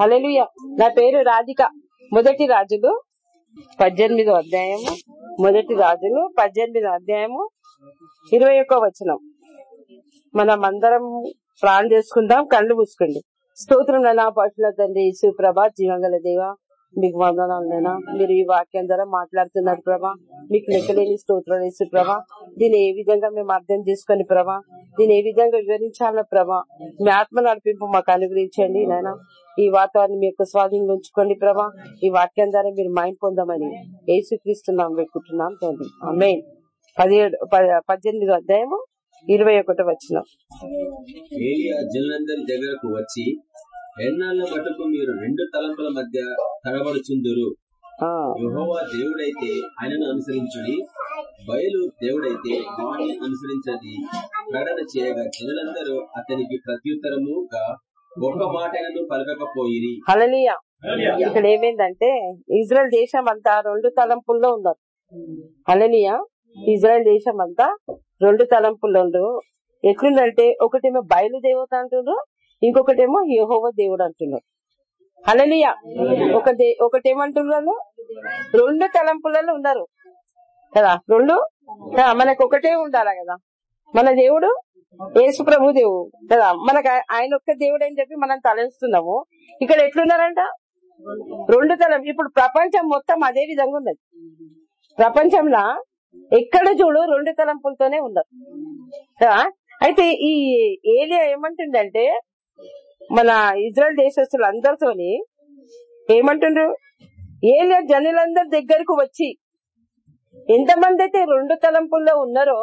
హల్లెలూయా. నా పేరు రాధిక. మొదటి రాజులు పద్దెనిమిదో అధ్యాయము. మొదటి రాజులు పద్దెనిమిదో అధ్యాయము. ఇరవై ఒక్క వచనం. మనం అందరం ప్రాణం చేసుకుందాం కళ్ళు మూసుకోండి. స్తోత్రం నా పాటల తండ్రి యేసు జీవంగల దేవ మీకు వందనాలైనా మీరు ఈ వాక్యం ద్వారా మాట్లాడుతున్నారు ప్రభా. మీకు లెక్కలేని స్తోత్రాలు వేసి ప్రభా. దీన్ని ఏ విధంగా మేము అర్థం చేసుకుని ప్రభా దీన్ని ఏ విధంగా వివరించాలన్న ప్రభా? మీ ఆత్మ నడిపింపు మాకు అనుగ్రహించండి నాయన. ఈ వాతావరణం మీ యొక్క స్వాధీనంలో ఉంచుకోండి ప్రభా. ఈ వాక్యం ద్వారా మీరు మైండ్ పొందామని ఏసుక్రీస్తున్నాం పెట్టుకుంటున్నాం తండ్రి. అమ్మే పదిహేడు పద్దెనిమిది అధ్యాయము ఇరవై ఒకటో వచ్చిన దగ్గరకు వచ్చి ఎన్నాళ్ళ మటుకు మీరు రెండు తలంపుల మధ్య తడబడుచుందురు యెహోవా దేవుడైతే ఆయనను అనుసరించుడి. బయలు దేవుడైతే వాణ్ణి అనుసరించండి. ప్రకటన చేయగా జనులందరూ అతనికి ప్రత్యుత్తరముగా ఒక మాటలను పలకకపోయిరి. హలలియా ఇక్కడ ఏమైందంటే ఇజ్రాయెల్ దేశం అంతా రెండు తలంపుల్లో ఉన్నారు. హలలియా ఇజ్రాయెల్ దేశం అంతా రెండు తలంపుల్లో ఉండ్రు ఎట్లుందంటే ఒకటేమో బయలు దేవత అంటున్నారు ఇంకొకటేమో యెహోవ దేవుడు అంటున్నారు హలలియా ఒక దే ఒకటేమంటున్నారు రెండు తలంపులలో ఉన్నారు. కదా? రెండు? మనకు ఒకటే ఉండాలి కదా? మన దేవుడు? యేసు ప్రభు దేవుడు. కదా? మనకు ఆయన ఒక్క దేవుడు అని చెప్పి మనం తలస్తున్నాము ఇక్కడ ఎట్లున్నారంట? రెండు తలం ఇప్పుడు ప్రపంచం మొత్తం అదే విధంగా ఉన్నది. ప్రపంచంలో ఎక్కడ చూడు రెండు తలంపులతోనే ఉన్నారు కదా? అయితే ఈ ఏలియా ఏమంటుండంటే మన ఇజ్రాయల్ దేశస్తులు అందరితోని ఏమంటుండ్రు? ఏలియా జనులందరి దగ్గరకు వచ్చి ఎంతమంది అయితే రెండు తలంపుల్లో ఉన్నారో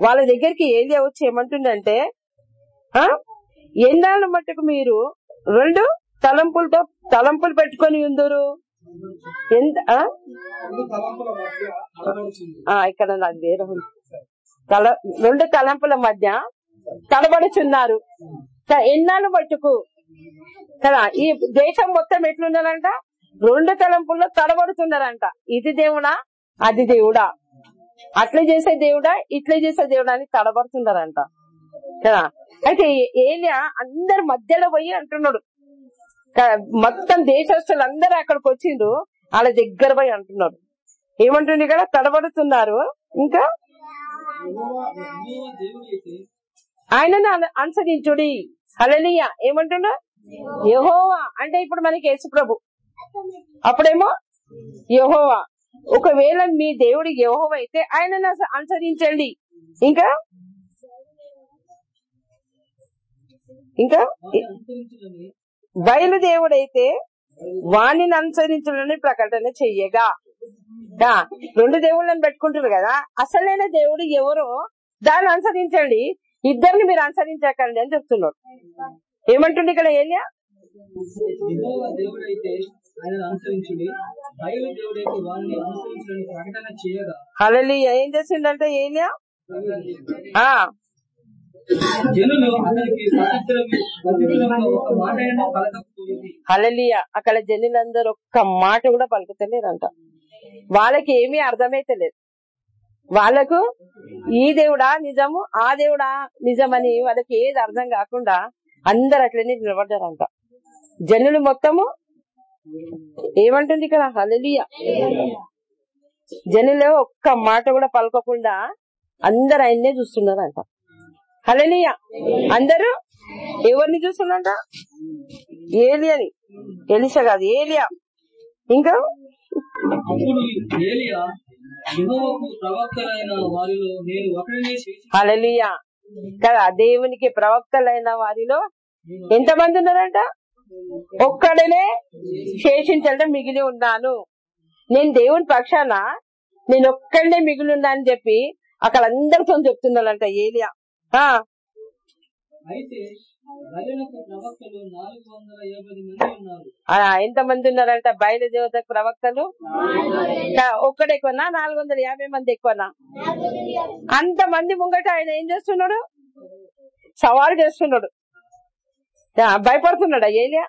వాళ్ళ దగ్గరికి ఏలియా వచ్చి ఏమంటుండంటే ఆ? ఎన్నాళ్ళ మట్టుకు మీరు రెండు తలంపులతో తలంపులు పెట్టుకొని ఉందరు ఎంత ఆ? ఇక్కడ నాకు వేరే తల రెండు తలంపుల మధ్య తలబడుచున్నారు ఎన్నాళ్ళు మట్టుకు? కదా ఈ దేశం మొత్తం ఎట్లున్నారంట రెండు తలంపుల్లో తడబడుతున్నారంట ఇది దేవుడా? అది దేవుడా? అట్లా చేసే దేవుడా? ఇట్లా చేసే దేవుడా అని తడబడుతున్నారంట. కదా అయితే ఏలియా అందరి మధ్యలో పోయి అంటున్నాడు. మొత్తం దేశస్తులు అందరూ అక్కడికి వచ్చిండ్రు. వాళ్ళ దగ్గర పోయి అంటున్నాడు. ఏమంటుంది కదా తడబడుతున్నారు. ఇంకా? ఆయనను అను- అనుసరించుడి హలలియ ఏమంటున్నా? యహోవా. అంటే ఇప్పుడు మనకి యేసు ప్రభు అప్పుడేమో? యహోవా. ఒకవేళ మీ దేవుడు యహోవా అయితే ఆయనను అనుసరించండి ఇంకా? ఇంకా? బయలుదేవుడైతే వాణిని అనుసరించుడని ప్రకటన చెయ్యగా. రెండు దేవుళ్ళని పెట్టుకుంటారు కదా. అసలైన దేవుడు ఎవరో? దాన్ని అనుసరించండి. ఇద్దరిని మీరు అనుసరించకండి అని చెప్తున్నాడు. ఏమంటుండే ఇక్కడ ఏలియా? యెహోవా హలలి ఏం చేసిండంటే ఏలియా? ఆ. హలలియా హలలియ అక్కడ జనులందరూ ఒక్క మాట కూడా పలుకుతలేరంట. వాళ్ళకి ఏమీ అర్థమైతలేదు. వాళ్ళకు ఈ దేవుడా నిజము ఆ దేవుడా నిజమని వాళ్ళకి ఏది అర్థం కాకుండా అందరు అట్లనే నిలబడ్డారంట. జనులు మొత్తము ఏమంటుంది ఇక్కడ? హలలియ జనులు ఒక్క మాట కూడా పలకకుండా అందరు ఆయన్నే చూస్తున్నారంట. హలలియ అందరూ ఎవరిని చూస్తున్నారంట? ఏలియని. ఎలిసా కాదు ఏలియా. ఇంకా? హలలియా కదా దేవునికి ప్రవక్తలైన వారిలో ఎంతమంది ఉన్నారంట? ఒక్కడనే శేషించడం మిగిలి ఉన్నాను. నేను దేవుని పక్షాన నేను ఒక్కడనే మిగిలి ఉన్నా అని చెప్పి అక్కడ అందరితో చెప్తున్నాడంట ఏలియా. ఎంతమంది ఉన్నారంట? బయలుదేవత ప్రవక్తలు? కా- ఒక్కడెక్కువనా నాలుగు వందల యాభై మంది ఎక్కువనా? అంత మంది ముంగట ఆయన ఏం చేస్తున్నాడు? సవాల్ చేస్తున్నాడు. ఆ, భయపడుతున్నాడా ఏలియా?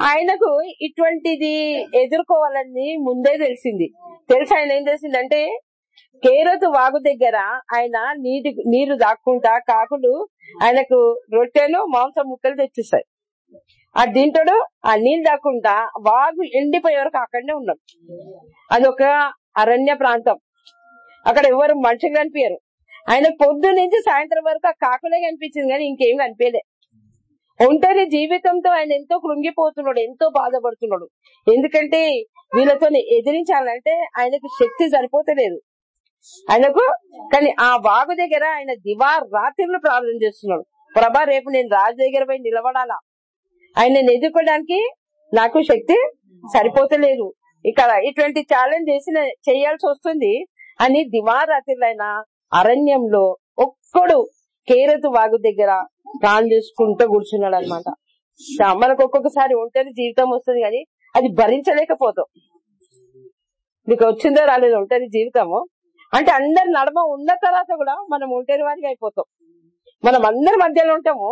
ఆయనకు ఇటువంటిది ఎదుర్కోవాలని ముందే తెలిసింది. తెలిసి ఆయన ఏం చేసిందంటే కేరతు వాగు దగ్గర ఆయన నీటి నీరు దాక్కుంటా కాకులు ఆయనకు రొట్టెలు మాంసం ముక్కలు తెచ్చిస్తాయి ఆ తింటాడు ఆ నీళ్ళు దాక్కుంటా వాగు ఎండిపోయే వరకు అక్కడనే ఉన్నాడు అదొక అరణ్య ప్రాంతం. అక్కడ ఎవరు మనుషులు కనిపించారు ఆయన పొద్దు నుంచి సాయంత్రం వరకు ఆ కాకులే కనిపించింది కానీ ఇంకేం కనిపించలే ఒంటరి జీవితంతో ఆయన ఎంతో కృంగిపోతున్నాడు ఎంతో బాధపడుతున్నాడు. ఎందుకంటే వీళ్ళతో ఎదిరించాలంటే ఆయనకు శక్తి సరిపోతలేదు. ఆయనకు కానీ ఆ వాగు దగ్గర ఆయన దివా రాత్రిలో ప్రార్థన చేస్తున్నాడు. ప్రభా రేపు నేను రాజు దగ్గర పోయి నిలబడాలా? ఆయన ఎదుర్కోవడానికి నాకు శక్తి సరిపోతలేదు. ఇక్కడ ఇటువంటి ఛాలెంజ్ చేసిన చేయాల్సి వస్తుంది. అని దివారాత్రులైన అరణ్యంలో ఒక్కడు కేరతు వాగు దగ్గర ప్రాణం చేసుకుంటూ కూర్చున్నాడు అనమాట మనకు ఒక్కొక్కసారి ఒంటరి జీవితం వస్తుంది కానీ అది భరించలేకపోతాం. మీకు వచ్చిందో రాలేదు ఒంటరి జీవితము. అంటే అందరి నడమ ఉన్న తర్వాత కూడా మనం ఒంటరి వారిగా అయిపోతాం. మనం అందరి మధ్యలో ఉంటాము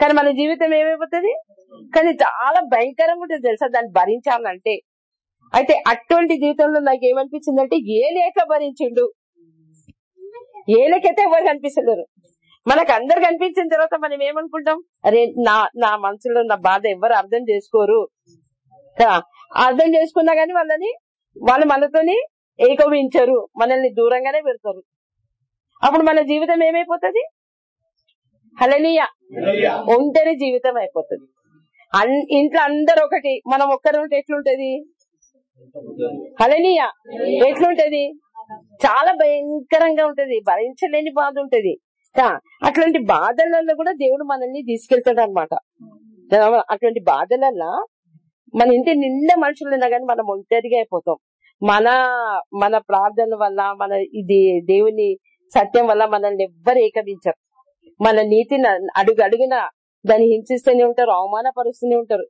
కానీ మన జీవితం ఏమైపోతుంది? కానీ చాలా భయంకరంగా ఉంటుంది తెలుసా? దాన్ని భరించాలంటే. అయితే అటువంటి జీవితంలో నాకు ఏమనిపించిందంటే ఏ లేక భరించిండు. ఏ లేకైతే ఎవరు కనిపిస్తున్నారు మనకు అందరు కనిపించిన తర్వాత మనం ఏమనుకుంటాం? అరే నా నా మనసులో నా బాధ ఎవరు అర్థం చేసుకోరు. అర్థం చేసుకున్నా గానీ వాళ్ళని వాళ్ళు మనతోని ఏకవించరు మనల్ని దూరంగానే పెడతారు. అప్పుడు మన జీవితం ఏమైపోతుంది? హలనీయ ఒంటరి జీవితం అయిపోతుంది. ఇంట్లో అందరు ఒకటి మనం ఒక్కరు ఉంటే ఎట్లుంటది హలనీయ ఎట్లుంటది? చాలా భయంకరంగా ఉంటది భరించలేని బాధ ఉంటది. అట్లాంటి బాధలలో కూడా దేవుడు మనల్ని తీసుకెళ్తాడు అనమాట అటువంటి బాధలల్లో మన ఇంటి నిండా మనుషులు ఉన్నా కానీ మనం ఒంటరిగా అయిపోతాం. మన మన ప్రార్థన వల్ల మన ఇది దేవుని సత్యం వల్ల మనల్ని ఎవ్వరు ఏకమించరు. మన నీతిని అడుగు అడుగున దాన్ని హింసిస్తూనే ఉంటారు అవమానపరుస్తూనే ఉంటారు.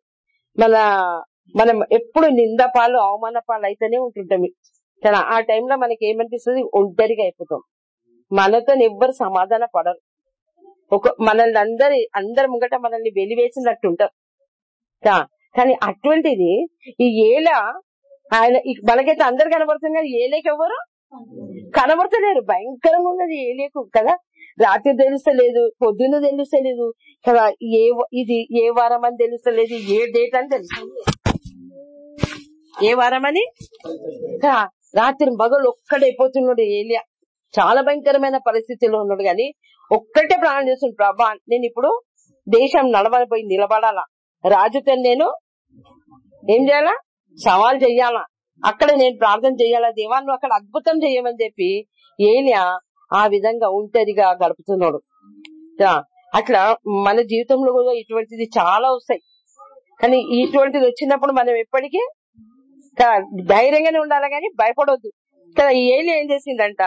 మన మనం ఎప్పుడు నింద పాలు అవమాన పాలు అయితేనే ఉంటుంటాం కానీ ఆ టైంలో మనకి ఏమనిపిస్తుంది? ఒంటరిగా అయిపోతాం. మనతో ఎవ్వరు సమాధాన పడరు. ఒక మనల్ని అందరి అందరి ముంగట మనల్ని వెలివేసినట్టు ఉంటారు కానీ అటువంటిది ఈ ఏల ఆయన మనకైతే అందరు కనబడుతుంది కానీ లేక ఎవరు? కనబడతలేరు. భయంకరంగా ఉన్నది ఏలేకు కదా? రాత్రి తెలుస్తలేదు పొద్దున్న తెలుస్తలేదు కదా? ఏ ఇది ఏ వారం అని తెలుస్తలేదు ఏ డేట్ అని తెలుస్తుంది ఏ వారం అని? రాత్రి మగలు ఒక్కడైపోతున్నాడు ఏలియా చాలా భయంకరమైన పరిస్థితిలో ఉన్నాడు కానీ ఒక్కటే ప్రాణం చేస్తున్నాడు. ప్రభా నేను ఇప్పుడు దేశం నడవనిపోయి నిలబడాలా? రాజుతో నేను ఏం చేయాలా? సవాల్ చెయ్యాలా? అక్కడ నేను ప్రార్థన చెయ్యాలా? దేవా నువ్వు అక్కడ అద్భుతం చేయమని చెప్పి ఏలియా ఆ విధంగా ఒంటరిగా గడుపుతున్నాడు. అట్లా మన జీవితంలో కూడా ఇటువంటిది చాలా వస్తాయి. కానీ ఇటువంటిది వచ్చినప్పుడు మనం ఎప్పటికీ ధైర్యంగానే ఉండాలి కానీ భయపడవద్దు కదా ఏలియా ఏలి ఏం చేసిందంట?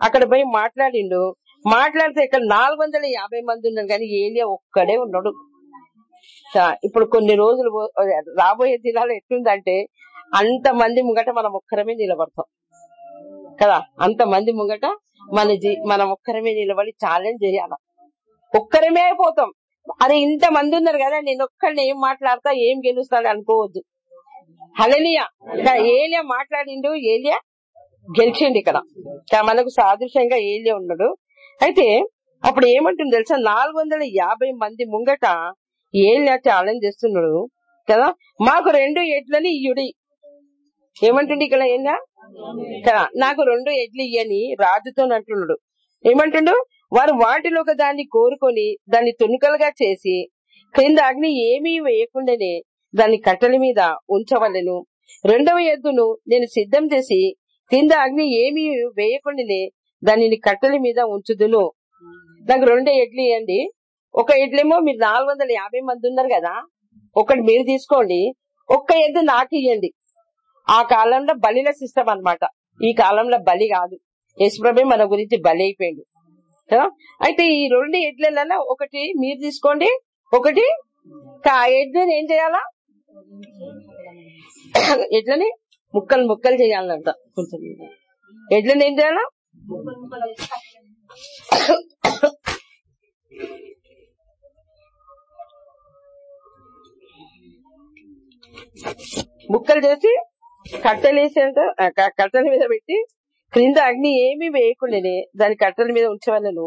అక్కడ పోయి మాట్లాడిండు. మాట్లాడితే ఇక్కడ నాలుగు వందల యాభై మంది ఉన్నారు కానీ ఏలియా ఒక్కడే ఉన్నాడు. ఇప్పుడు కొన్ని రోజులు రాబోయే దినాలు ఎట్లుందంటే అంత మంది ముంగట మనం ఒక్కరమే నిలబడతాం. కదా? అంత మంది ముంగట మన మనం ఒక్కరమే నిలబడి ఛాలెంజ్ చేయాల. ఒక్కరమే అయిపోతాం. అరే ఇంత మంది ఉన్నారు కదా నేను ఒక్కడిని ఏం మాట్లాడతా ఏం గెలుస్తాను అనుకోవద్దు. హలనియా ఏలియా మాట్లాడిండు ఏలియా గెలిచిండు ఇక్కడ. మనకు సాదృశ్యంగా ఏలియా ఉన్నాడు. అయితే అప్పుడు ఏమంటుంది తెలుసా? నాలుగు వందల యాభై మంది ముంగట ఏలియా ఛాలెంజ్ చేస్తున్నాడు? కదా? మాకు రెండు ఎడ్లని ఇయుడి ఏమంటుండే ఇక్కడ ఏందా? కదా నాకు రెండు ఎడ్లు ఇయ్యని రాజుతో అంటున్నాడు. ఏమంటుండు? వారు వాటిలో ఒక దాన్ని కోరుకొని దాన్ని తుణుకలుగా చేసి క్రింద అగ్ని ఏమీ వేయకుండానే దాన్ని కట్టెల మీద ఉంచవలెను. రెండవ ఎద్దును నేను సిద్ధం చేసి క్రింద అగ్ని ఏమీ వేయకుండానే దానిని కట్టెల మీద ఉంచుదును. నాకు రెండు ఎడ్లు ఇవ్వండి ఒక ఎడ్లేమో మీరు నాలుగు వందల యాభై మంది ఉన్నారు కదా ఒకటి మీరు తీసుకోండి ఒక్క ఎద్దు నాకు ఇవ్వండి ఆ కాలంలో బలిల సిస్టమ్ అన్నమాట. ఈ కాలంలో బలి కాదు. యశ్వ్రభే మన గురించి బలి అయిపోయింది కదా అయితే ఈ రెండు ఎడ్లలో ఒకటి మీరు తీసుకోండి ఒకటి కా- ఆ ఎడ్లని ఏం చేయాలా? ఎడ్లని ముక్కలు ముక్కలు చేయాలంట. కొంచెం ఎడ్లని ఏం చేయాలా? ముక్కలు చేసి కట్టెలేసేంత కట్టెల మీద పెట్టి క్రింద అగ్ని ఏమీ వేయకుండానే దాని కట్టెల మీద ఉంచవలను.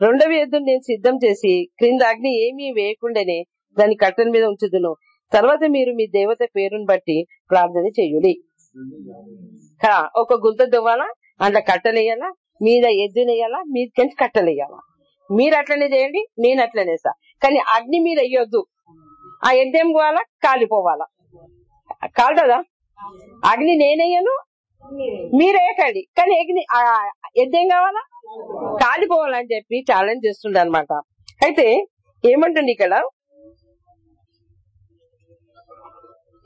రెండవ ఎద్దును నేను సిద్ధం చేసి క్రింద అగ్ని ఏమీ వేయకుండానే దాని కట్టెల మీద ఉంచుదును. తర్వాత మీరు మీ దేవత పేరును బట్టి ప్రార్థన చేయుడి. ఒక గుంత దువ్వాలా అందులో కట్టెలేయాలా మీద ఎద్దునేయాలా మీదకెళ్ళి కట్టెలేయాలా మీరు అట్లనే చేయండి నేను అట్లనేసా కానీ అగ్ని మీద వేయొద్దు. ఆ ఎద్దేం పోవాలా కాలిపోవాలా. కాలదా అగ్ని నేనేయను మీరేయకండి. కానీ అగ్ని ఎద్దేం కావాలా? కాలిపోవాలని చెప్పి ఛాలెంజ్ చేస్తుండే అనమాట అయితే ఏమంటుంది ఇక్కడ?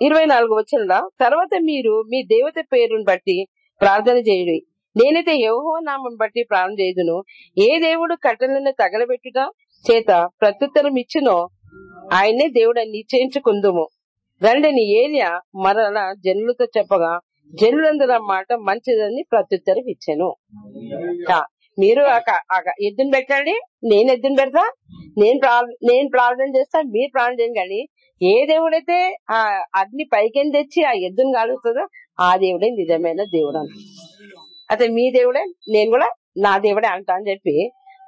ఇరవై నాలుగు వచ్చిన తర్వాత మీరు మీ దేవత పేరును బట్టి ప్రార్థన చేయుడి. నేనైతే యెహోవా నామం బట్టి ప్రార్థన చేయుదును. ఏ దేవుడు కట్టలను తగలబెట్టుట చేత ప్రత్యుత్తరం ఇచ్చునో ఆయన్నే దేవుడని నిశ్చయించుకుందుము. రండిని ఏలియా మరల జనులతో చెప్పగా జనులందరూ మాట మంచిదని ప్రత్యుత్తరం ఇచ్చాను. మీరు ఎద్దును పెట్టండి నేను ఎద్దును పెడతా నేను నేను ప్రార్థన చేస్తా మీరు ప్రార్థన చేయండి. కానీ ఏ దేవుడైతే ఆ అగ్ని పైకి తెచ్చి ఆ ఎద్దును కాలుస్తుందో ఆ దేవుడే నిజమైన దేవుడు అంట. అయితే మీ దేవుడే నేను కూడా నా దేవుడే అంటా అని చెప్పి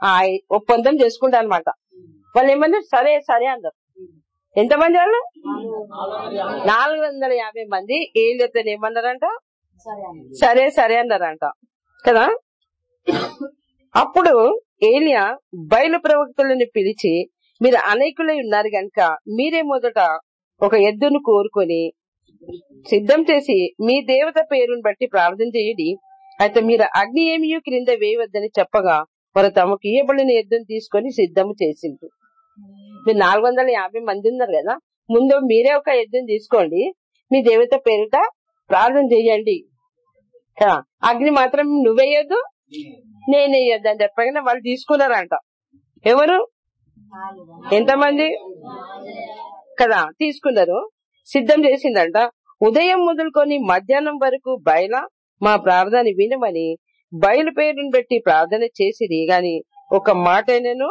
ఆ ఒప్పందం చేసుకుంటా అనమాట వాళ్ళు ఏమన్నారు? సరే సరే అన్నారు. ఎంతమంది వాళ్ళు? నాలుగు. వందల యాభై మంది. ఏళ్ళతో ఏమన్నారంట? సరే సరే అన్నారంట. కదా? అప్పుడు ఏలియా బయలు ప్రవక్తలను పిలిచి మీరు అనేకులై ఉన్నారు గనుక మీరే మొదట ఒక ఎద్దును కోరుకొని సిద్ధం చేసి మీ దేవత పేరును బట్టి ప్రార్థన చేయండి. అయితే మీరు అగ్ని ఏమి క్రింద వేయవద్దని చెప్పగా వారు తమకు ఇయ్యబడిన ఎద్దును తీసుకొని సిద్ధం చేసిండ్రు. మీరు నాలుగు వందల యాభై మంది ఉన్నారు కదా ముందు మీరే ఒక యజ్ఞం తీసుకోండి. మీ దేవత పేరిట ప్రార్థన చేయండి. అగ్ని మాత్రం నువ్వేయొద్దు నేనేయొద్దు అని చెప్పగానే వాళ్ళు తీసుకున్నారంట. ఎవరు? ఎంతమంది? కదా తీసుకున్నారు. సిద్ధం చేసిందంట. ఉదయం మొదలుకొని మధ్యాహ్నం వరకు బయల మా ప్రార్థన వినమని బయలు పేరును పెట్టి ప్రార్థన చేసిది గాని ఒక మాటైనను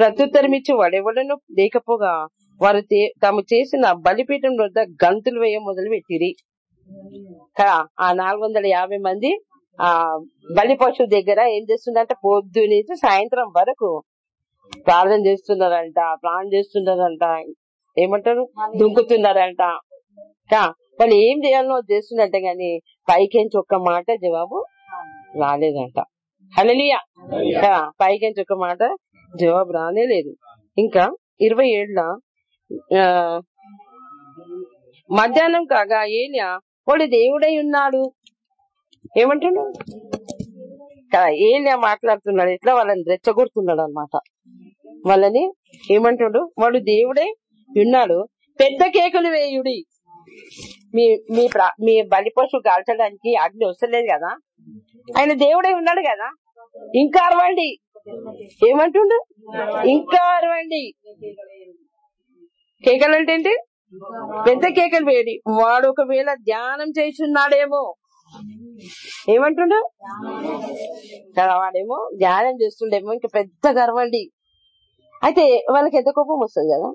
ప్రత్యుత్తరం ఇచ్చి వాడెవడను? లేకపోగా వారు తాము చేసిన బలిపీఠం వద్ద గంతులు వేయ మొదలు పెట్టిరి ఆ నాలుగు వందల యాభై మంది ఆ బలి పశువు దగ్గర ఏం చేస్తుందంటే పొద్దు నుంచి సాయంత్రం వరకు ప్రార్థన చేస్తున్నారంట ప్రాణం చేస్తున్నారంట. ఏమంటారు? దుంకుతున్నారంట. వాళ్ళు ఏం చేయాలో చేస్తున్నట్ట గాని పైకెంచి ఒక్క మాట జవాబు రాలేదంట. హలలియా పైకెంచి ఒక్క మాట జవాబు రానే లేదు. ఇంకా ఇరవై ఏళ్ళ మధ్యాహ్నం కాగా ఏలియా వాడు దేవుడై ఉన్నాడు. ఏమంటున్నాడు? ఏలియా మాట్లాడుతున్నాడు. ఎట్లా వాళ్ళని రెచ్చగొడుతున్నాడు అనమాట వాళ్ళని ఏమంటాడు వాడు దేవుడే ఉన్నాడు. పెద్ద కేకులు వేయుడి మీ మీ మీ బలి పశు కాల్చడానికి అగ్ని వస్తలేదు కదా? ఆయన దేవుడే ఉన్నాడు కదా? ఇంకా అరవండి. ఏమంటుండు? ఇంకా అరవండి. కేకలు అంటే ఏంటి పెద్ద కేకలు వేయడి. వాడు ఒకవేళ ధ్యానం చేస్తున్నాడేమో. ఏమంటుండు? కదా వాడేమో ధ్యానం చేస్తుండేమో. ఇంకా పెద్ద గర్వండి అయితే వాళ్ళకి ఎంత కోపం వస్తుంది కదా?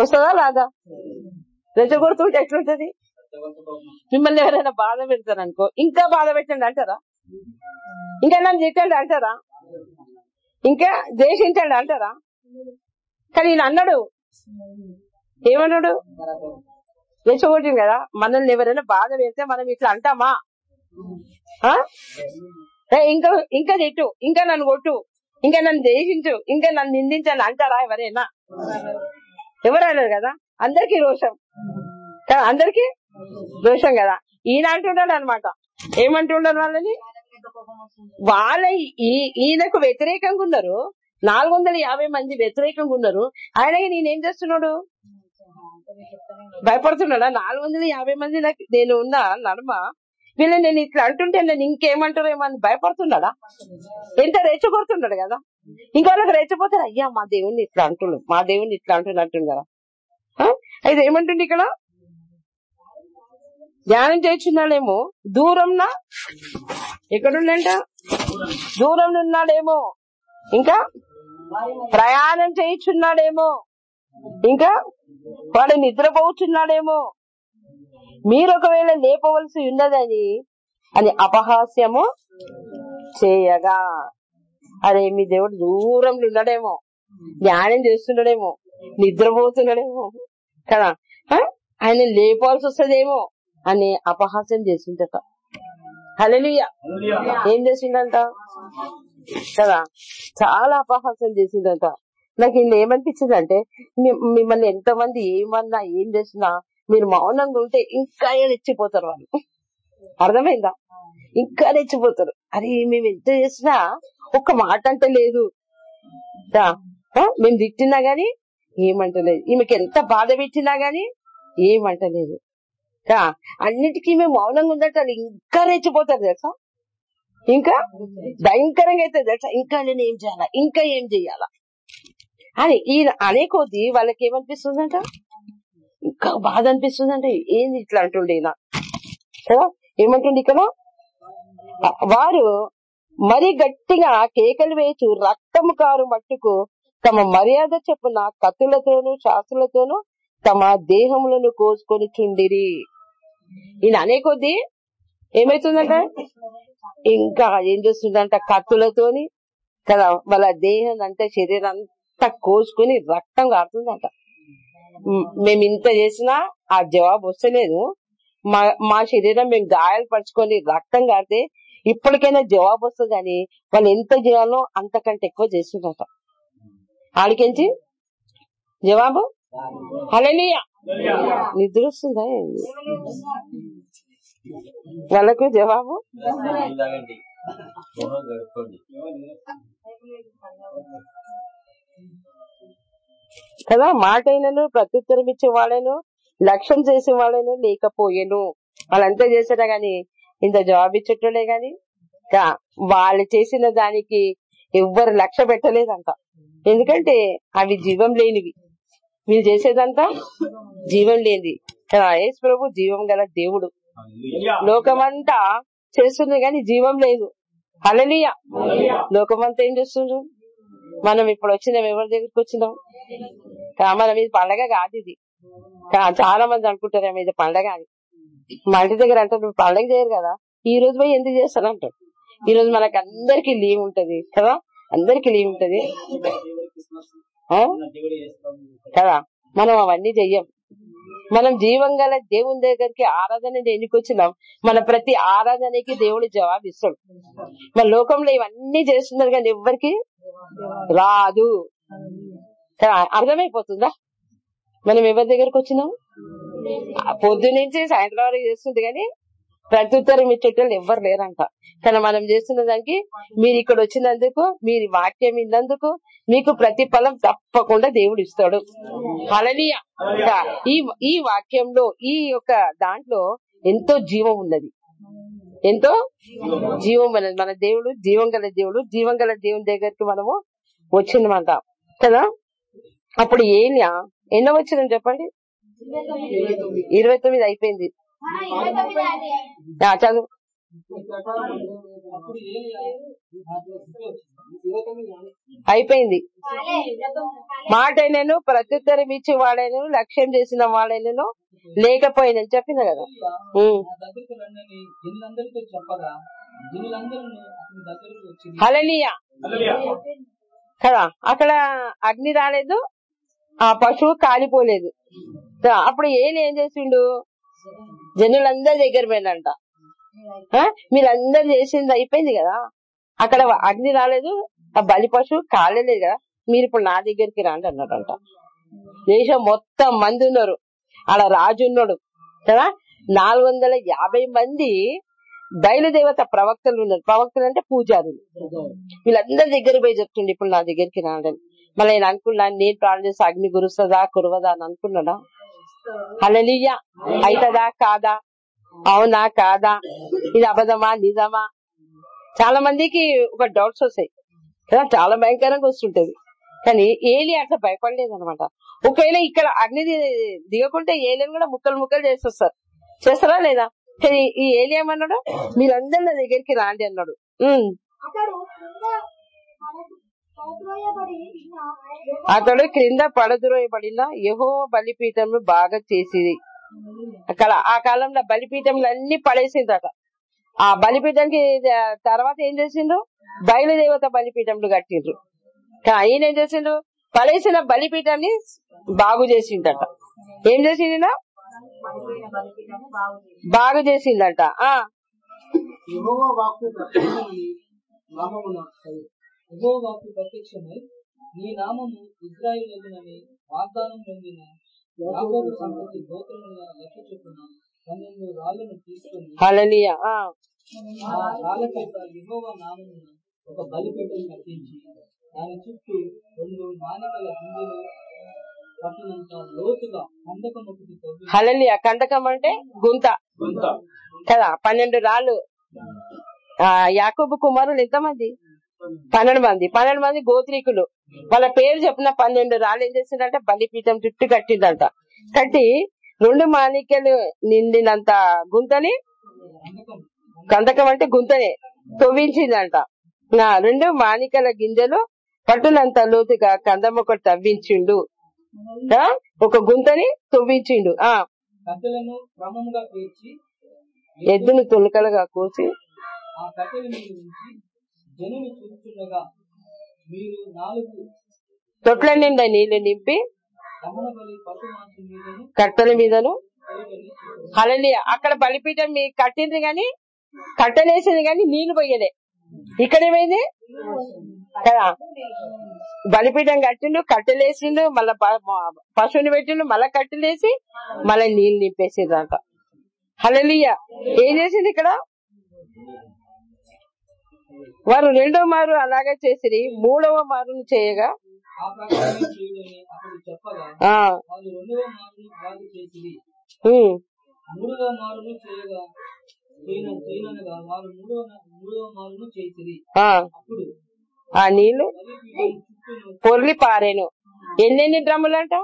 వస్తుందా లాగా? రెచ్చగొడుతుంటే ఎట్లుంటది? మిమ్మల్ని ఎవరైనా బాధ పెడతారనుకో. ఇంకా బాధ పెట్టండి అంటారా? ఇంకా నన్ను తిట్టండి అంటారా? ఇంకా ద్వేషించండి అంటారా? కానీ ఈయన అన్నాడు. ఏమన్నాడు? రెచ్చగొట్టింది కదా. మనల్ని ఎవరైనా బాధ పెడితే మనం ఇట్లా అంటామా? ఆ? ఇంకా ఇంకా తిట్టు. ఇంకా నన్ను కొట్టు. ఇంకా నన్ను ద్వేషించు. ఇంకా నన్ను నిందించాలి అంటారా ఎవరైనా? ఎవరన్నారు కదా? అందరికీ రోషం. అందరికీ రోషం కదా. ఈయన అంటున్నాడు అనమాట ఏమంటున్నారు వాళ్ళని? వాళ్ళ ఈ- ఈయనకు వ్యతిరేకంగా ఉన్నారు. నాలుగు వందల యాభై మంది వ్యతిరేకంగా ఉన్నారు. ఆయనకి నేనేం చేస్తున్నాడు? భయపడుతున్నాడా? నాలుగు వందల యాభై మంది నాకు నేను ఉన్న నడమ వీళ్ళని నేను ఇట్లా అంటుంటే నేను ఇంకేమంటారేమో అని భయపడుతున్నాడా? ఎంత రెచ్చగొడుతున్నాడు కదా. ఇంకా వాళ్ళకి రెచ్చపోతారు అయ్యా మా దేవుణ్ణి ఇట్లా అంటున్నాడు. మా దేవుణ్ణి ఇట్లా అంటున్నట్టుంది కదా. అయితే ఏమంటుంది ఇక్కడ? ధ్యానం చేస్తున్నాడేమో దూరంనా ఎక్కడుండంట దూరం ఉన్నాడేమో ఇంకా? ప్రయాణం చేయించున్నాడేమో. ఇంకా? వాడు నిద్రపోతున్నాడేమో. మీరు ఒకవేళ లేపవలసి ఉన్నదని అని అపహాస్యము చేయగా అరే మీ దేవుడు దూరంలో ఉన్నాడేమో ధ్యానం చేస్తున్నాడేమో. నిద్రపోతున్నాడేమో. కదా? ఆ? ఆయన లేపాల్సి వస్తుందేమో అని అపహాస్యం చేసిందట హల్లెలూయ. ఏం చేసిండంట? కదా? చాలా అపహాస్యం చేసిందంట నాకు ఇందులో ఏమనిపించింది అంటే మిమ్మల్ని ఎంతమంది ఏమన్నా ఏం చేసినా మీరు మౌనంగా ఉంటే ఇంకా రెచ్చిపోతారు వాళ్ళు. అర్థమైందా? ఇంకా రెచ్చిపోతారు. అరే మేము ఎంత చేసినా ఒక్క మాట అంటే లేదు. మేము తిట్టినా గాని ఏమంటలేదు. ఈమెకి ఎంత బాధ పెట్టినా గాని ఏమంటలేదు. అన్నిటికీ మేము మౌనంగా ఉందంటే వాళ్ళు ఇంకా రెచ్చిపోతారు తెలుసా? ఇంకా భయంకరంగా అయితే తెలుసా? ఇంకా నేను ఏం చేయాలా? ఇంకా ఏం చెయ్యాలా అని ఈయన అనే కొద్దీ వాళ్ళకి ఏమనిపిస్తుందంట? ఇంకా బాధ అనిపిస్తుందంట. ఏంది ఇట్లా అంటుండే ఈయన? కదా ఏమంటుండే ఇక్కడ? వారు మరి గట్టిగా కేకలు వేచు రక్తము కారు మట్టుకు తమ మర్యాద చెప్పున కత్తులతోనూ శాస్త్రులతోనూ తమ దేహములను కోసుకొని చుండిరి. ఈయన అనే కొద్దీ ఏమైతుందంట? ఇంకా ఏం చేస్తుందంట? కత్తులతోని కదా వాళ్ళ దేహం అంటే శరీరం అంతా కోసుకొని రక్తం కారుతుందంట. మేము ఇంత చేసినా ఆ జవాబు వస్తలేదు. మా మా శరీరం మేము గాయాలు పరుచుకొని రక్తం కారితే ఇప్పటికైనా జవాబు వస్తుంది కానీ వాళ్ళు ఎంత చేయాలో అంతకంటే ఎక్కువ చేస్తుందట. ఆడికించి జవాబు? హల్లెలూయా! నిద్ర వస్తుందా ఏంది? వాళ్ళకు జవాబు? కదా మాటైనను ప్రత్యుత్తరం ఇచ్చే వాళ్ళను లక్ష్యం చేసే వాళ్ళను లేకపోయేను. వాళ్ళంతా చేసారా గాని ఇంత జవాబు ఇచ్చేటోడే గాని? వాళ్ళు చేసిన దానికి ఎవ్వరు లక్ష్య పెట్టలేదంట. ఎందుకంటే అవి జీవం లేనివి. వీళ్ళు చేసేదంతా జీవం లేనిది. కదా యేసు ప్రభు జీవం గల దేవుడు. లోకమంతా చేస్తుంది కానీ జీవం లేదు. హలలియ లోకమంతా ఏం చేస్తుండ్రు? మనం ఇప్పుడు వచ్చినాం ఎవరి దగ్గరికి వచ్చినాం? కా- మనం ఇది పండగ కాదు ఇది. చాలా మంది అనుకుంటారు "ఏమో ఇది పండగ అని. మా ఇంటి దగ్గర అంటారు పండగ చేయరు కదా. ఈ రోజు పోయి ఎందుకు చేస్తారు అంటారు ఈ రోజు మనకి అందరికి లీవ్ ఉంటది కదా. అందరికి లీవ్ ఉంటది? కదా? మనం అవన్నీ చెయ్యం. మనం జీవం గల దేవుని దగ్గరికి ఆరాధన ఎన్నికొచ్చినాం మన ప్రతి ఆరాధనకి దేవుడు జవాబు ఇస్తాడు మన లోకంలో ఇవన్నీ చేస్తున్నారు కానీ ఎవ్వరికి రాదు. అర్థమైపోతుందా? మనం ఎవరి దగ్గరకు వచ్చినాం? పొద్దు నుంచి సాయంత్రం వరకు చేస్తుంది కానీ ప్రత్యుత్తరం ఇచ్చేటోళ్ళు ఎవ్వరు లేరంట. కానీ మనం చేస్తున్న దానికి మీరు ఇక్కడ వచ్చినందుకు మీరు వాక్యం విన్నందుకు మీకు ప్రతిఫలం తప్పకుండా దేవుడు ఇస్తాడు. హలలియ ఈ ఈ వాక్యంలో ఈ యొక్క దాంట్లో ఎంతో జీవం ఉన్నది. ఎంతో జీవం ఉన్నది. మన దేవుడు జీవం గల దేవుడు జీవం గల దేవుని దగ్గరికి మనము వచ్చిందన్నమాట కదా? అప్పుడు ఏలియా ఎన్నో వచ్చిందని చెప్పండి? ఇరవై తొమ్మిది అయిపోయింది. చదువు. అయిపోయింది. మాట నేను ప్రత్యుత్తరం ఇచ్చి వాడైనను లక్ష్యం చేసిన వాడైనను లేకపోయిందని చెప్పింది కదా. హల్లెలూయా. కదా అక్కడ అగ్ని రాలేదు ఆ పశువు కాలిపోలేదు. అప్పుడు ఏం చేసిండు? జనులందరి దగ్గర పోయినంట. ఆ? మీరందరు చేసింది అయిపోయింది కదా? అక్కడ అగ్ని రాలేదు ఆ బలి పశువు కాలేదు కదా? మీరు ఇప్పుడు నా దగ్గరికి రాండి అన్నాడంట. దేశం మొత్తం మంది ఉన్నారు. ఆడ రాజు ఉన్నాడు. కదా? నాలుగు వందల యాభై మంది బయలుదేవత ప్రవక్తలు ఉన్నారు. ప్రవక్తలు అంటే పూజారులు. వీళ్ళందరి దగ్గర పోయి చెప్తుండే ఇప్పుడు నా దగ్గరికి రాండి మళ్ళీ నేను అనుకున్నాను నేను ప్రాణం చేస్తే అగ్ని గురుస్తుందా కురవదా అని అనుకున్నాడా? అలలియ అయితదా? కాదా? అవునా? కాదా? ఇది అబద్ధమా? నిజమా? చాలా మందికి ఒక డౌట్స్ వస్తాయి. కదా? చాలా భయంకరంగా వస్తుంటది. కానీ ఏలి అట్లా భయపడలేదు అనమాట ఒకవేళ ఇక్కడ అగ్ని దిగకుంటే ఏలిని కూడా ముక్కలు ముక్కలు చేసేస్తారు. చేస్తారా లేదా? కానీ ఈ ఏలి ఏమన్నాడు? మీరందరూ నా దగ్గరికి రాండి అన్నాడు. అతడు క్రింద పడద్రోయబడిన యహో బలిపీఠంను బాగా చేసేది. అక్కడ ఆ కాలంలో బలిపీఠంలు అన్ని పడేసిందట ఆ బలిపీఠంకి ఆ, తర్వాత ఏం చేసిండు బయలుదేవత బలిపీఠంలు కట్టిండ్రు. కానీ ఆయన ఏం చేసిండు? పడేసిన బలిపీఠాన్ని బాగు చేసిందట ఏం చేసిందినా బాగు చేసిందట ఆ యెహోవా వాక్కు ప్రత్యక్షమై నీ నామము ఇజ్రాయేలునని వాగ్దానం పొందిన యాకోబు సంతతి గోత్రముల లెక్క చొప్పున. పన్నెండు రాళ్ళను తీసుకొని హల్లెలూయా. ఆ. రాళ్ళ చేత యెహోవా నామమున ఒక బలిపీఠం కట్టించి దాని చుట్టూ రెండు మానికల గుండెలు కందకం హల్లెలూయా. కంటకం అంటే గుంత. కదా పన్నెండు రాళ్ళు ఆ యాకోబు కుమారులు ఎంతమంది? పన్నెండు మంది. పన్నెండు మంది గోత్రీకులు. వాళ్ళ పేరు చెప్పిన పన్నెండు రాళ్ళు ఏం చేసిందంటే బలిపీఠం చుట్టూ కట్టిందంట. కట్టి రెండు మాణిక్యలు నిండినంత గుంతని కందకం అంటే గుంతనే తవ్వించిందంట. నా రెండు మాణికల గింజలు పట్టునంత లోతుగా కందం ఒకటి తవ్వించిండు. ఒక గుంతని తవ్వించిండు. ఆ. ఎద్దును తులకలుగా కోసి జనులు చూస్తుండగా మీరు నాలుగు తొట్ల నిండా నీళ్ళు నింపి కట్టెల మీదను. హలలి అక్కడ బలిపీఠం మీ కట్టింది గాని కట్టలేసింది గాని నీళ్ళు పోయలే. ఇక్కడ ఏమైంది కదా. బలిపీఠం కట్టిండు కట్టెలేసిండు మళ్ళా పశువుని పెట్టిండు మళ్ళా కట్టెలేసి మళ్ళీ నీళ్ళు నింపేసిందంట హలలియ ఏం చేసింది ఇక్కడ? వారు రెండవ మారు అలాగే చేసిరి మూడవ మారును చేయగా ఆ. నీళ్ళు పొర్లి పారేను. ఎన్నెన్ని డ్రమ్ములు అంట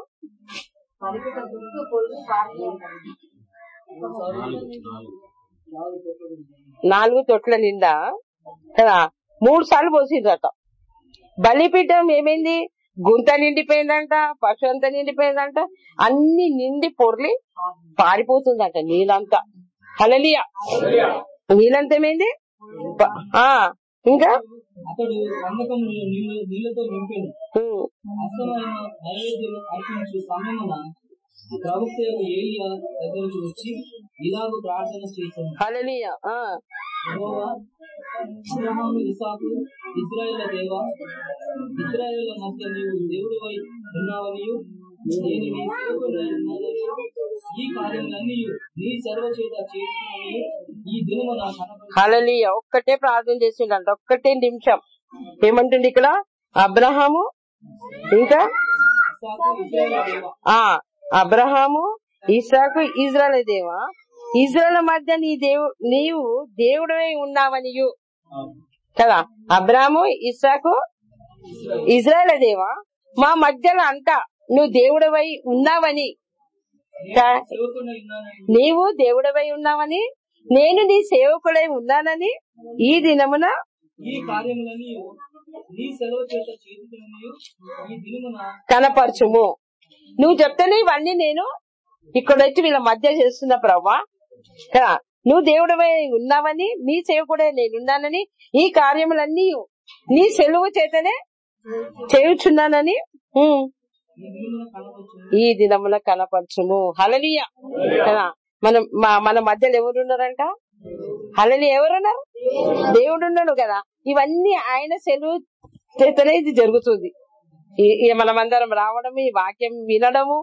నాలుగు తొట్ల నిండా. కదా? మూడు సార్లు పోసిందట బలిపీఠం ఏమైంది? గుంత నిండిపోయిందంట పశు అంతా నిండిపోయిందంట అన్ని నిండి పొర్లి పారిపోతుందంట నీళ్ళంతా. హలలియ నీళ్ళంతా ఏమైంది? ఇంకా? ప్రవక్త ఏలియా దగ్గరికి వచ్చి ఇలాగ ప్రార్థన అబ్రహాము ఇసాకు దేవ ఇజ్రాయేల మధ్య నీవు దేవుడివై ఉన్నావనియు నేను నీ సేవకుడై ఈ కార్యములన్నీ నీ సర్వ చేత చేస్తున్నానని ఈ దినము నా హల్లెలూయా. ఒక్కటే ప్రార్థన చేసిండంట. ఒక్కటే నిమిషం. ఏమంటుంది ఇక్కడ? అబ్రహాము ఇంకా? ఆ అబ్రహాము ఇసాకు ఇజ్రాయల్ దేవా? ఇజ్రాయల్ మధ్య నీ దేవు నీవు దేవుడవై ఉన్నావనియు. కదా? అబ్రాము ఇసాకు ఇజ్రాయల్ దేవా? మా మధ్యలో అంట నువ్వు దేవుడవై ఉన్నావని. నీవు దేవుడవై ఉన్నావని. నేను నీ సేవకుడై ఉన్నానని ఈ దినమున ఈ కనపరచుము. నువ్వు చెప్తేనే ఇవన్నీ నేను ఇక్కడ వచ్చి వీళ్ళ మధ్య చేస్తున్న ప్రవ్వా. కదా నువ్వు దేవుడవై ఉన్నావని నీ సేవకుడే నేనున్నానని ఈ కార్యములన్నీ నీ సెలవు చేతనే చేయుచున్నానని ఈ దినమున కనపరచుము. హలలియ కదా మనం మన మధ్యలో ఎవరున్నారంట? హలలి ఎవరున్నారు? దేవుడు ఉన్నాడు కదా. ఇవన్నీ ఆయన సెలవు చేతనే ఇది జరుగుతుంది. మనమందరం రావడం ఈ వాక్యం వినడము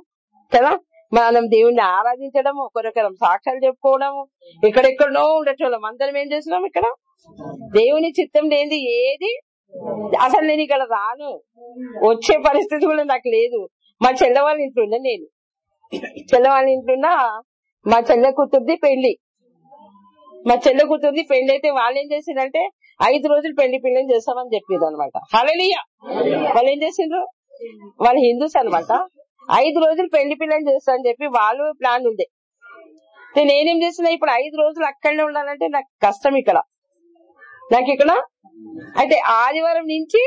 కదా? మనం దేవుణ్ణి ఆరాధించడము ఒకరొకరం సాక్ష్యాలు చెప్పుకోవడము ఎక్కడెక్కడో ఉండేటోళ్ళం. అందరం ఏం చేస్తున్నాం ఇక్కడ? దేవుని చిత్తం లేనిది ఏది అసలు నేను ఇక్కడ రాను. వచ్చే పరిస్థితి కూడా నాకు లేదు. మా చెల్లవాళ్ళ ఇంట్లో నేను. చెల్లవాళ్ళ ఇంట్లో మా చెల్లె కూతుర్ది పెళ్ళి. మా చెల్లె కూతుర్ది పెళ్ళి అయితే వాళ్ళు ఏం చేసిందంటే ఐదు రోజులు పెళ్ళి పెళ్ళి చేస్తామని చెప్పింది అనమాట హలలియ వాళ్ళు ఏం చేసిండ్రు? వాళ్ళు హిందూస్ అన్నమాట. ఐదు రోజులు పెళ్ళి పిల్లని చేస్తామని చెప్పి వాళ్ళు ప్లాన్ ఉంది నేనేం చేస్తున్నా ఇప్పుడు ఐదు రోజులు అక్కడనే ఉండాలంటే నాకు కష్టం ఇక్కడ. నాకు ఇక్కడ అయితే ఆదివారం నుంచి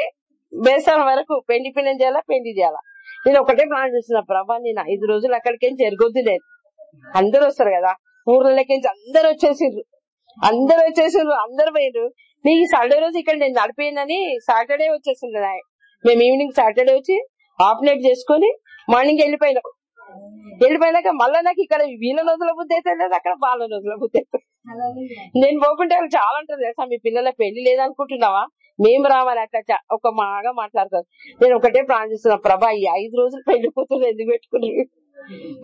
బేసరం వరకు పెళ్ళి పిల్లని చేయాలా పెళ్ళి చేయాలా? నేను ఒకటే ప్లాన్ చేస్తున్నా ప్రభా నేను ఐదు రోజులు అక్కడికేం జరగొద్దు నేను. అందరూ వస్తారు కదా ఊర్లకి అందరు వచ్చేసిండ్రు అందరు వచ్చేసిండ్రు అందరు పోయిండ్రు నీ సండే రోజు ఇక్కడ నేను నడిపోయిందని సాటర్డే వచ్చేసింది నా- మేము ఈవినింగ్ సాటర్డే వచ్చి ఆపరేట్ చేసుకుని మార్నింగ్ వెళ్ళిపోయినాం. వెళ్ళిపోయినాక మళ్ళీ నాకు ఇక్కడ వీళ్ళ రోజుల బుద్ధి అయితే లేదు అక్కడ వాళ్ళ రోజుల బుద్ధి అయితే నేను పోకుంటే చాలా ఉంటుంది తెలుసా మీ పిల్లల పెళ్ళి లేదనుకుంటున్నావా? మేము రావాలి అట్లా చా- ఒక మాగా మాట్లాడతారు. నేను ఒకటే ప్లాన్ చేస్తున్నా ప్రభా ఈ ఐదు రోజులు పెళ్ళి కూతురు ఎందుకు పెట్టుకుని?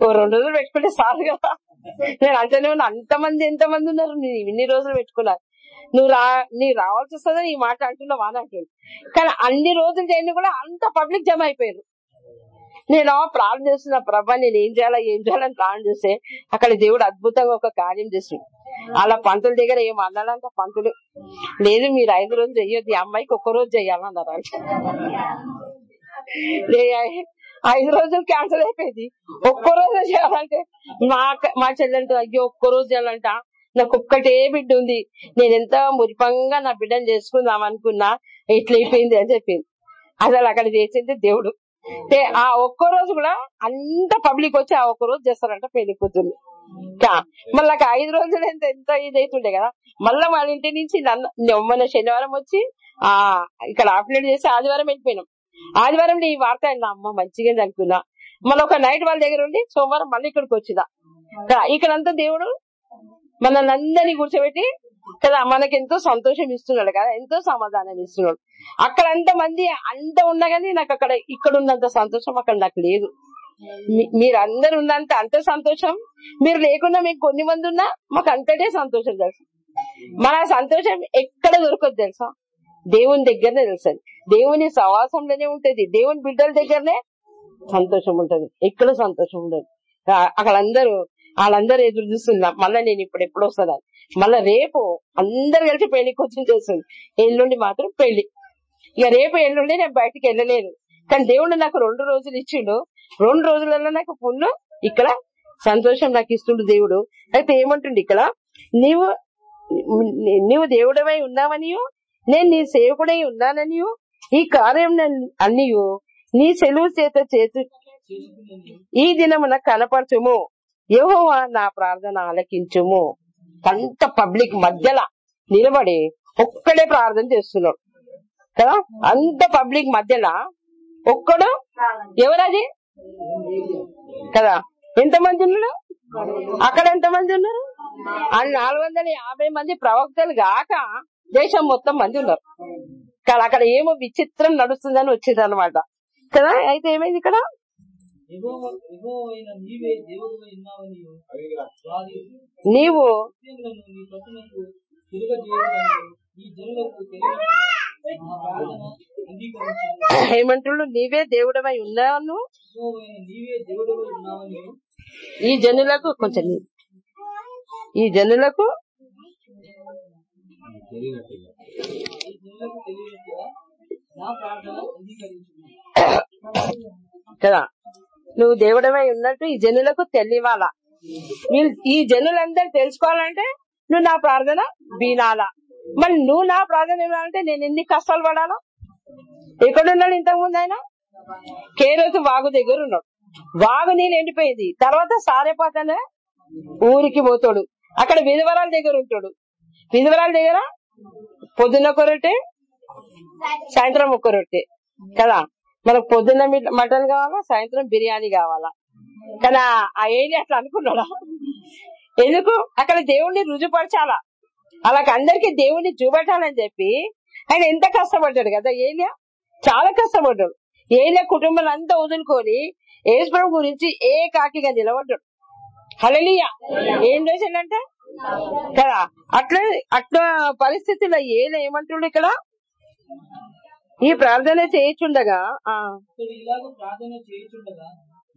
ఓ రెండు రోజులు పెట్టుకుంటే చాలు కదా. నేను అంటేనే ఉన్నా అంతమంది ఎంతమంది ఉన్నారు? నేను ఇన్ని రోజులు పెట్టుకున్నారు. నువ్వు రా నీ రావాల్సి వస్తుందని ఈ మాట అంటున్నావా అని అంటుంది కానీ అన్ని రోజులు చేయని కూడా అంత పబ్లిక్ జమ అయిపోయారు. నేను ఆ ప్రార్థన చేస్తున్న ప్రభా నేను ఏం చేయాలా ఏం చేయాలని ప్లాన్ చేస్తే అక్కడ దేవుడు అద్భుతంగా ఒక కార్యం చేసింది అలా పంతుల దగ్గర ఏం అన్నాడంట పంతులు? లేదు మీరు ఐదు రోజులు చెయ్యొద్దు అమ్మాయికి ఒక్క రోజు చెయ్యాలన్నారు ఐదు రోజులు క్యాన్సిల్ అయిపోయింది. ఒక్క రోజు చేయాలంటే మా మా చెల్లెంట అయ్యో ఒక్క రోజు చేయాలంట. నాకు ఒక్కటే బిడ్డ ఉంది. నేను ఎంత మురిపంగా నా బిడ్డను చేసుకుందాం అనుకున్నా ఇట్లయిపోయింది అని చెప్పింది. అసలు అక్కడ చేసింది దేవుడు. అంటే ఆ ఒక్క రోజు కూడా అంత పబ్లిక్ వచ్చి ఆ ఒక్క రోజు చేస్తారంట పెళ్ళి కూతుర్ని. మళ్ళీ ఐదు రోజులు ఎంత ఎంత ఇదైతుండే కదా. మళ్ళా వాళ్ళ ఇంటి నుంచి నన్ను మొన్న శనివారం వచ్చి ఆ ఇక్కడ ఆపరేట్ చేసి ఆదివారం వెళ్ళిపోయినాం. ఆదివారం ఈ వార్త అయినా అమ్మ మంచిగా అనుకున్నా. మళ్ళీ ఒక నైట్ వాళ్ళ దగ్గర ఉండి సోమవారం మళ్ళీ ఇక్కడికి వచ్చిన. ఇక్కడంతా దేవుడు మనల్ని అందరినీ కూర్చోబెట్టి కదా మనకి ఎంతో సంతోషం ఇస్తున్నాడు కదా ఎంతో సమాధానం ఇస్తున్నాడు. అక్కడ అంత మంది అంత ఉండగానే నాకు అక్కడ ఇక్కడ ఉన్నంత సంతోషం అక్కడ నాకు లేదు. మీరందరు ఉన్నంత అంత సంతోషం? మీరు లేకుండా మీకు కొన్ని మంది ఉన్నా మాకు అంతటే సంతోషం తెలుసు? మన సంతోషం ఎక్కడ దొరకదు తెలుసా? దేవుని దగ్గరనే తెలుసది దేవుని సవాసంలోనే ఉంటది. దేవుని బిడ్డల దగ్గరనే సంతోషం ఉంటది. ఎక్కడ సంతోషం ఉండదు. అక్కడ అందరూ వాళ్ళందరూ ఎదురు చూస్తున్నా. మళ్ళీ నేను ఇప్పుడు ఎప్పుడు వస్తాను? మళ్ళా రేపు అందరు కలిసి పెళ్ళి కూర్చొని చేస్తుంది. ఎల్లుండి మాత్రం పెళ్ళి. ఇక రేపు ఎల్లుండి నేను బయటికి వెళ్ళలేను. కానీ దేవుడు నాకు రెండు రోజులు ఇచ్చిండు. రెండు రోజులలో నాకు ఫుల్ ఇక్కడ సంతోషం నాకు ఇస్తుండు దేవుడు. అయితే ఏమంటుండు ఇక్కడ? నీవు నీవు దేవుడవై ఉన్నావనియు నేను నీ సేవకుడై ఉన్నాననియు ఈ కార్యం అన్నియు నీ సెలవు చేత చేతు ఈ దినమున కనపరచుము. యెహోవా నా ప్రార్థన ఆలకించుము. అంత పబ్లిక్ మధ్యలో నిలబడి ఒక్కడే ప్రార్థన చేస్తున్నాడు. కదా? అంత పబ్లిక్ మధ్యలో ఒక్కడు ఎవరది? కదా? ఎంతమంది ఉన్నారు? అక్కడ ఎంతమంది ఉన్నారు? ఆ నాలుగు వందల యాభై మంది ప్రవక్తలు గాక దేశం మొత్తం మంది ఉన్నారు. కానీ అక్కడ ఏమో విచిత్రం నడుస్తుందని వచ్చింది అనమాట కదా? అయితే ఏమైంది ఇక్కడ? నీవే వారి నీవు ఏమంటుడు దేవుడవై ఉన్నాను. ఈ జనులకు కొంచెం ఈ జనులకు కదా? నువ్వు దేవుడమై ఉన్నట్టు ఈ జనులకు తెలియవాలా? వీళ్ళు ఈ జనులందరూ తెలుసుకోవాలంటే నువ్వు నా ప్రార్థన వినాలా? మరి నువ్వు నా ప్రార్థన వినాలంటే నేను ఎన్ని కష్టాలు పడాలా? ఎక్కడున్నాడు ఇంతకు ముందు ఆయన? కేరోతు వాగు దగ్గర ఉన్నాడు. వాగు నీళ్ళు ఎండిపోయింది. తర్వాత సారేపాతనే ఊరికి పోతాడు. అక్కడ విధవరాల దగ్గర ఉంటాడు. విధవరాల దగ్గర పొద్దున్న ఒక రొట్టె సాయంత్రం ఒక్క రొట్టె. కదా? మనకు పొద్దున్న మీ- మటన్ కావాలా సాయంత్రం బిర్యానీ కావాలా? కానీ ఆ- ఆ ఏరియా అట్లా అనుకున్నాడా? ఎందుకు? అక్కడ దేవుణ్ణి రుజుపరచాలా? అలాగ అందరికి దేవుణ్ణి చూపెట్టాలని చెప్పి ఆయన ఎంత కష్టపడ్డాడు కదా ఏలియా? చాలా కష్టపడ్డాడు. ఏలియా కుటుంబాలు అంతా వదులుకొని యేసుప్రభు గురించి ఏ కాకిగా నిలబడ్డాడు. హలలియా ఏం చేశాడంట కదా అట్లా అట్లా పరిస్థితుల్లో ఏలియా ఏమంటుండు ఇక్కడ? ఈ ప్రార్థన చేయించుండగా ఇలాగ ప్రార్థన చేయుచుండగా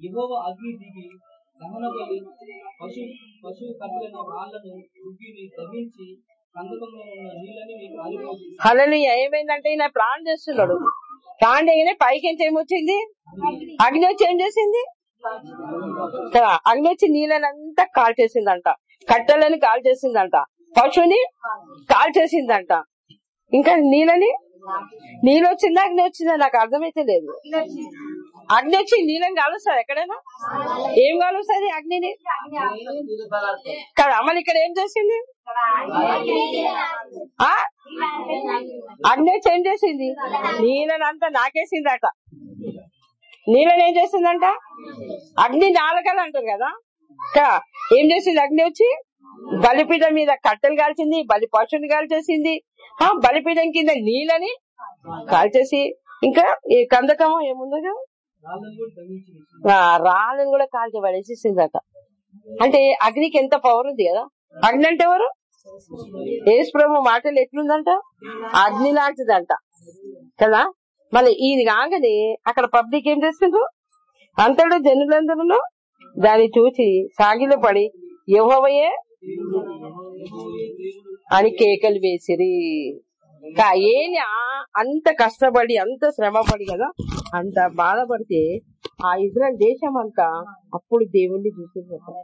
యెహోవా అగ్ని దిగి దహన బలి పశు పశువు కట్టిన రాళ్ళను రుబ్బిని దహించి కందకంలో ఉన్న నీళ్ళని మీకు ఆలిపోతుంది హలని ఏమైందంటే ఈయన ప్లాన్ చేస్తున్నాడు. ప్లాన్ చేయగానే పైకి ఎంత ఏమొచ్చింది? అగ్ని. వచ్చి ఏం చేసింది? అగ్ని వచ్చి నీళ్ళనంతా కాల్ చేసిందంట కట్టెలను కాల్ చేసిందంట పశువుని కాల్ చేసిందంట ఇంకా నీళ్ళని నీళ్ళు వచ్చిందా అగ్ని వచ్చిందా నాకు అర్థమైతే లేదు. అగ్ని వచ్చి నీళ్ళని కాలుస్తారు ఎక్కడైనా? ఏం కాలుస్తుంది అగ్నిని? కదా అమ్మని ఇక్కడ ఏం చేసింది? ఆ? అగ్ని వచ్చి ఏం చేసింది? నీళ్ళనంతా నాకేసిందట. నీళ్ళని ఏం చేసిందంట? అగ్ని నాలుకలు అంటారు కదా? ఏం చేసింది అగ్ని వచ్చి? బలిపీఠం మీద కట్టెలు కాల్చింది బలి పశువుని కాల్చేసింది. ఆ బలిపీఠం కింద నీళ్ళని కాల్చేసి ఇంకా ఈ కందకం ఏముందో రాళ్ళను కూడా రాళ్ళని కూడా కాల్చి పడేసేసిందట అంటే అగ్నికి ఎంత పవర్ ఉంది కదా? అగ్ని అంటే ఎవరు? యేసు ప్రభు మాటలు ఎట్లుందంట? అగ్ని లాంటిదంట. కదా? మళ్ళీ ఇది కాగానే అక్కడ పబ్లిక్ ఏం చేసిండ్రు అంతడు జనులందరూ దాన్ని చూసి సాగిలో పడి యువవయే అని కేకలు వేసిరి. కా అంత కష్టపడి అంత శ్రమపడి కదా అంత బాధపడితే ఆ ఇజ్రాయల్ దేశం అంతా అప్పుడు దేవుణ్ణి చూసేసారు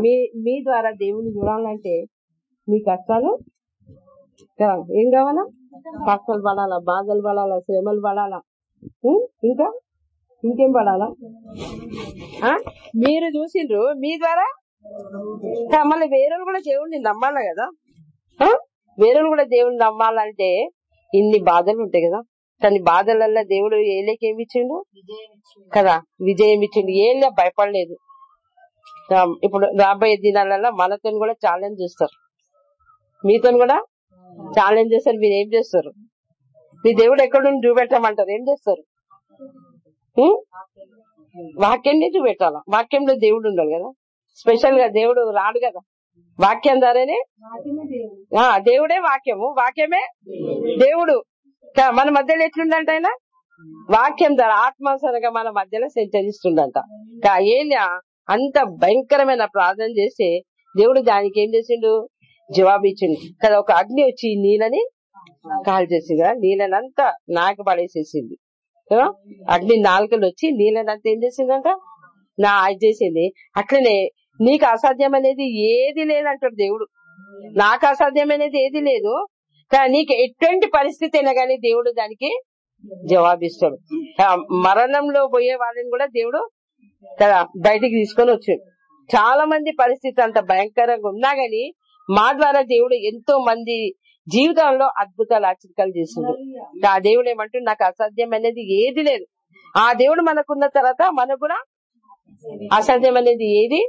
మీ మీ ద్వారా దేవుణ్ణి చూడాలంటే మీ కష్టాలు? ఏం కావాలా? కష్టాలు పడాలా బాధలు పడాలా శ్రమలు పడాలా? ఇంకా? ఇంకేం పడాలా? ఆ? మీరు చూసిండ్రు మీ ద్వారా? మళ్ళీ వేరే కూడా దేవుణ్ణి నమ్మాలి కదా? వేరే కూడా దేవుణ్ణి నమ్మాలంటే ఇన్ని బాధలు ఉంటాయి కదా? కానీ బాధలల్లో దేవుడు ఏలేకి ఏమి ఇచ్చిండు కదా విజయం ఇచ్చిండు ఏళ్ళ భయపడలేదు. ఇప్పుడు రాబోయే దినాలలో మనతో కూడా ఛాలెంజ్ చేస్తారు. మీతో కూడా ఛాలెంజ్ చేస్తారు. మీరు ఏం చేస్తారు? మీ దేవుడు ఎక్కడుండి చూపెట్టమంటారు ఏం చేస్తారు? ఉం? వాక్యాన్ని చూపెట్టాలా వాక్యంలో దేవుడు ఉండాలి కదా? స్పెషల్గా దేవుడు రాడు కదా. వాక్యం ద్వారానే? ఆ దేవుడే వాక్యము. వాక్యమే దేవుడు. మన మధ్యలో ఎట్లుందంట ఆయన? వాక్యం ద్వారా ఆత్మాసరగా మన మధ్యలో సంచరిస్తుండంట కా ఏలియా అంత భయంకరమైన ప్రార్థన చేస్తే దేవుడు దానికి ఏం చేసిండు? జవాబు ఇచ్చిండు. కదా ఒక అగ్ని వచ్చి నీళ్ళని కాల్ చేసింది కదా నీళ్ళని అంతా నాక పడేసేసింది అగ్ని నాలుకలు వచ్చి నీళ్ళని అంతా ఏం చేసిందంట? నా అది చేసింది. అట్లనే నీకు అసాధ్యం అనేది ఏది లేదంటాడు దేవుడు. నాకు అసాధ్యం అనేది ఏది లేదు. కానీ నీకు ఎటువంటి పరిస్థితి అయినా గానీ దేవుడు దానికి జవాబిస్తాడు. మరణంలో పోయే వాళ్ళని కూడా దేవుడు కదా బయటికి తీసుకొని వచ్చాడు. చాలా మంది పరిస్థితి అంత భయంకరంగా ఉన్నా గాని మా ద్వారా దేవుడు ఎంతో మంది జీవితంలో అద్భుతాలు ఆచరికలు చేసిండు. ఆ దేవుడు ఏమంటూ నాకు అసాధ్యం అనేది ఏది లేదు. ఆ దేవుడు మనకున్న తర్వాత మనకు కూడా అసాధ్యం అనేది ఏది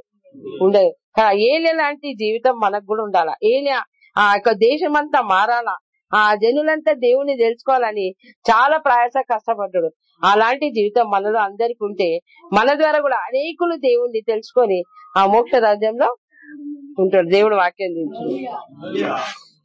ఉండదు. ఆ ఏలియా లాంటి జీవితం మనకు కూడా ఉండాలా? ఏలియా ఆ యొక్క దేశం అంతా మారాలా? ఆ జనులంతా దేవుని తెలుసుకోవాలని చాలా ప్రయాస కష్టపడ్డాడు. అలాంటి జీవితం మనలో అందరికి ఉంటే మన ద్వారా కూడా అనేకులు దేవుణ్ణి తెలుసుకొని ఆ మోక్ష రాజ్యంలో ఉంటాడు దేవుడు వాక్యం దించు